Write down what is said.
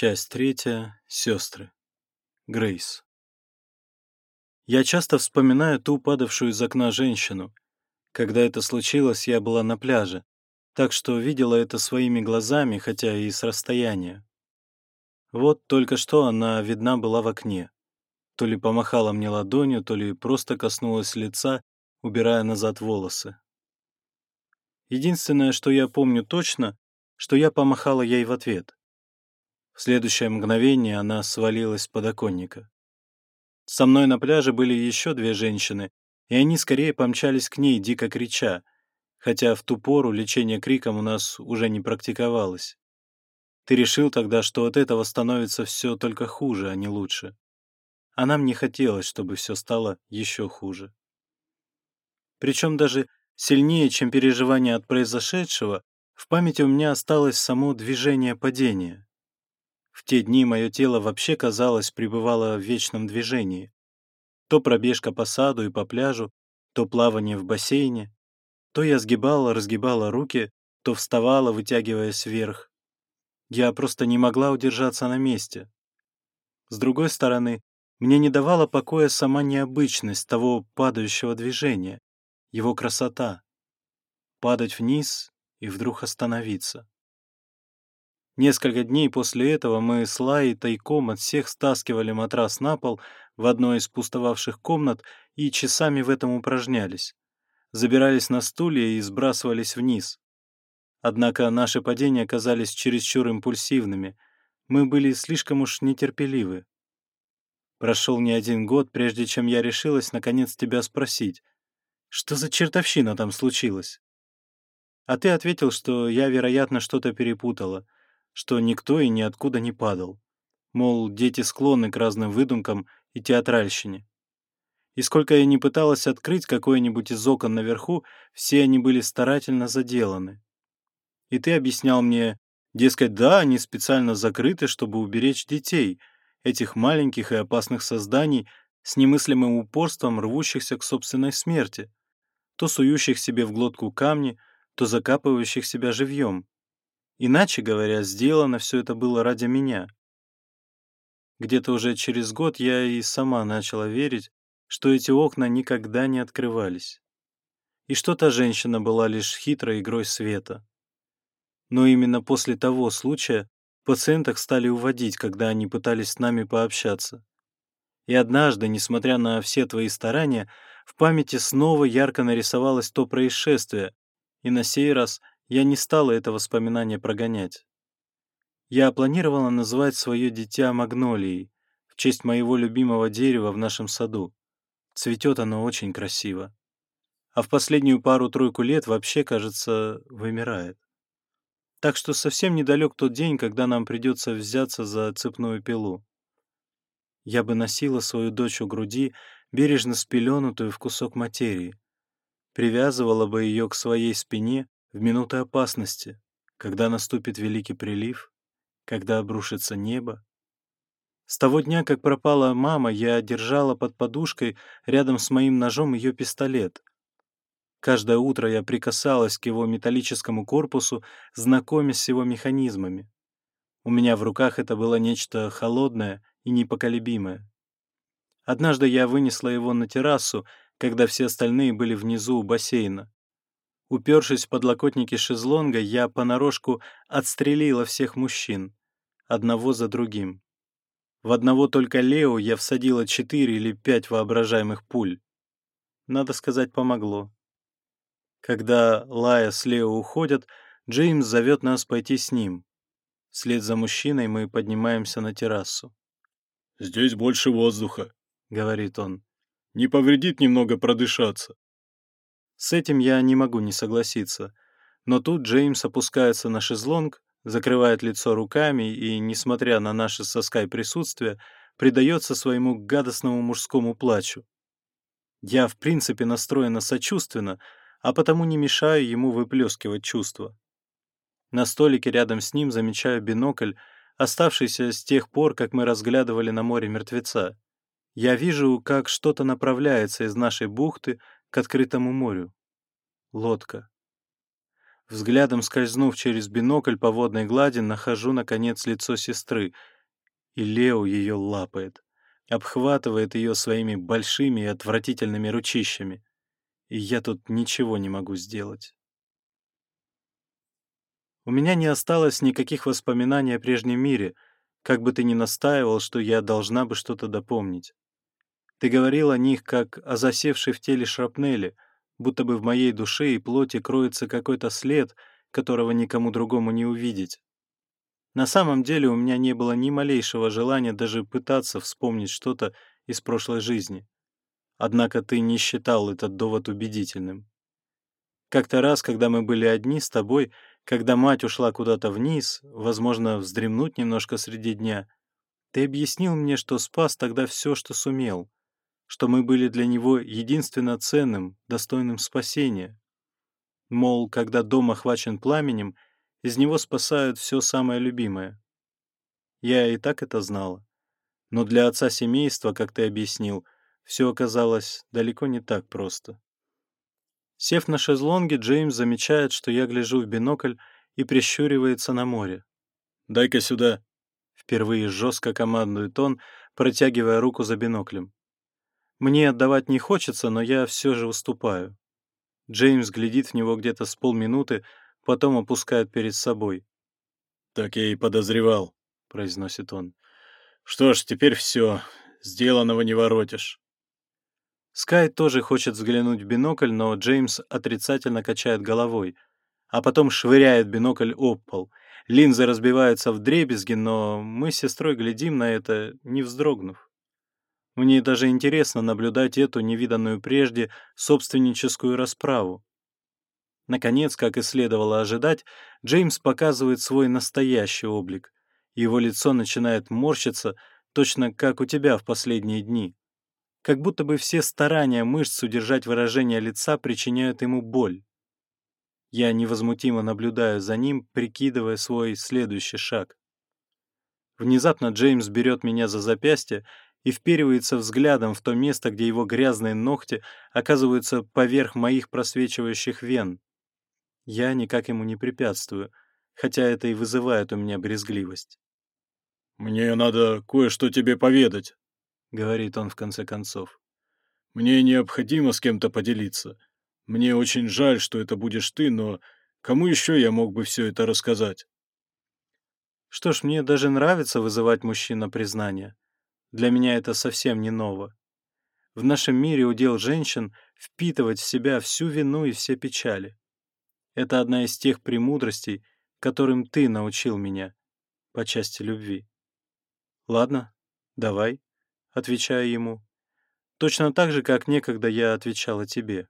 Часть третья. Сестры. Грейс. Я часто вспоминаю ту падавшую из окна женщину. Когда это случилось, я была на пляже, так что видела это своими глазами, хотя и с расстояния. Вот только что она видна была в окне. То ли помахала мне ладонью, то ли просто коснулась лица, убирая назад волосы. Единственное, что я помню точно, что я помахала ей в ответ. В следующее мгновение она свалилась с подоконника. Со мной на пляже были еще две женщины, и они скорее помчались к ней, дико крича, хотя в ту пору лечение криком у нас уже не практиковалось. Ты решил тогда, что от этого становится все только хуже, а не лучше. А нам не хотелось, чтобы все стало еще хуже. Причем даже сильнее, чем переживание от произошедшего, в памяти у меня осталось само движение падения. В те дни мое тело вообще, казалось, пребывало в вечном движении. То пробежка по саду и по пляжу, то плавание в бассейне, то я сгибала-разгибала руки, то вставала, вытягиваясь вверх. Я просто не могла удержаться на месте. С другой стороны, мне не давала покоя сама необычность того падающего движения, его красота. Падать вниз и вдруг остановиться. Несколько дней после этого мы с Лаей тайком от всех стаскивали матрас на пол в одной из пустовавших комнат и часами в этом упражнялись. Забирались на стулья и сбрасывались вниз. Однако наши падения оказались чересчур импульсивными. Мы были слишком уж нетерпеливы. Прошел не один год, прежде чем я решилась наконец тебя спросить, что за чертовщина там случилась? А ты ответил, что я, вероятно, что-то перепутала — что никто и ниоткуда не падал. Мол, дети склонны к разным выдумкам и театральщине. И сколько я не пыталась открыть какое-нибудь из окон наверху, все они были старательно заделаны. И ты объяснял мне, дескать, да, они специально закрыты, чтобы уберечь детей, этих маленьких и опасных созданий, с немыслимым упорством рвущихся к собственной смерти, то сующих себе в глотку камни, то закапывающих себя живьем. Иначе говоря, сделано все это было ради меня. Где-то уже через год я и сама начала верить, что эти окна никогда не открывались. И что та женщина была лишь хитрой игрой света. Но именно после того случая пациенток стали уводить, когда они пытались с нами пообщаться. И однажды, несмотря на все твои старания, в памяти снова ярко нарисовалось то происшествие, и на сей раз я не стала это воспоминание прогонять. Я планировала назвать свое дитя Магнолией в честь моего любимого дерева в нашем саду. Цветет оно очень красиво. А в последнюю пару-тройку лет вообще, кажется, вымирает. Так что совсем недалек тот день, когда нам придется взяться за цепную пилу. Я бы носила свою дочь у груди, бережно спеленутую в кусок материи, привязывала бы ее к своей спине в минуты опасности, когда наступит великий прилив, когда обрушится небо. С того дня, как пропала мама, я держала под подушкой рядом с моим ножом ее пистолет. Каждое утро я прикасалась к его металлическому корпусу, знакомясь с его механизмами. У меня в руках это было нечто холодное и непоколебимое. Однажды я вынесла его на террасу, когда все остальные были внизу у бассейна. Упершись в подлокотники шезлонга, я понарошку отстрелила всех мужчин, одного за другим. В одного только Лео я всадила четыре или пять воображаемых пуль. Надо сказать, помогло. Когда Лая с Лео уходят, Джеймс зовет нас пойти с ним. Вслед за мужчиной мы поднимаемся на террасу. «Здесь больше воздуха», — говорит он. «Не повредит немного продышаться». С этим я не могу не согласиться. Но тут Джеймс опускается на шезлонг, закрывает лицо руками и, несмотря на наше со Скай присутствие, предается своему гадостному мужскому плачу. Я, в принципе, настроена сочувственно, а потому не мешаю ему выплескивать чувства. На столике рядом с ним замечаю бинокль, оставшийся с тех пор, как мы разглядывали на море мертвеца. Я вижу, как что-то направляется из нашей бухты к открытому морю. Лодка. Взглядом скользнув через бинокль по водной глади, нахожу, наконец, лицо сестры, и Лео ее лапает, обхватывает ее своими большими и отвратительными ручищами. И я тут ничего не могу сделать. У меня не осталось никаких воспоминаний о прежнем мире, как бы ты ни настаивал, что я должна бы что-то допомнить. Ты говорил о них, как о засевшей в теле шрапнели, будто бы в моей душе и плоти кроется какой-то след, которого никому другому не увидеть. На самом деле у меня не было ни малейшего желания даже пытаться вспомнить что-то из прошлой жизни. Однако ты не считал этот довод убедительным. Как-то раз, когда мы были одни с тобой, когда мать ушла куда-то вниз, возможно, вздремнуть немножко среди дня, ты объяснил мне, что спас тогда все, что сумел что мы были для него единственно ценным, достойным спасения. Мол, когда дом охвачен пламенем, из него спасают все самое любимое. Я и так это знала. Но для отца семейства, как ты объяснил, все оказалось далеко не так просто. Сев на шезлонге, Джеймс замечает, что я гляжу в бинокль и прищуривается на море. «Дай-ка сюда!» — впервые жестко командует он, протягивая руку за биноклем. Мне отдавать не хочется, но я все же выступаю. Джеймс глядит в него где-то с полминуты, потом опускает перед собой. «Так я и подозревал», — произносит он. «Что ж, теперь все. Сделанного не воротишь». Скай тоже хочет взглянуть в бинокль, но Джеймс отрицательно качает головой, а потом швыряет бинокль об пол. Линзы разбиваются в дребезги, но мы с сестрой глядим на это, не вздрогнув. Мне даже интересно наблюдать эту невиданную прежде собственническую расправу. Наконец, как и следовало ожидать, Джеймс показывает свой настоящий облик. Его лицо начинает морщиться, точно как у тебя в последние дни. Как будто бы все старания мышц удержать выражение лица причиняют ему боль. Я невозмутимо наблюдаю за ним, прикидывая свой следующий шаг. Внезапно Джеймс берет меня за запястье и вперивается взглядом в то место, где его грязные ногти оказываются поверх моих просвечивающих вен. Я никак ему не препятствую, хотя это и вызывает у меня брезгливость. «Мне надо кое-что тебе поведать», — говорит он в конце концов. «Мне необходимо с кем-то поделиться. Мне очень жаль, что это будешь ты, но кому еще я мог бы все это рассказать?» Что ж, мне даже нравится вызывать мужчин на признание. Для меня это совсем не ново. В нашем мире удел женщин впитывать в себя всю вину и все печали. Это одна из тех премудростей, которым ты научил меня по части любви. «Ладно, давай», — отвечаю ему. Точно так же, как некогда я отвечала тебе.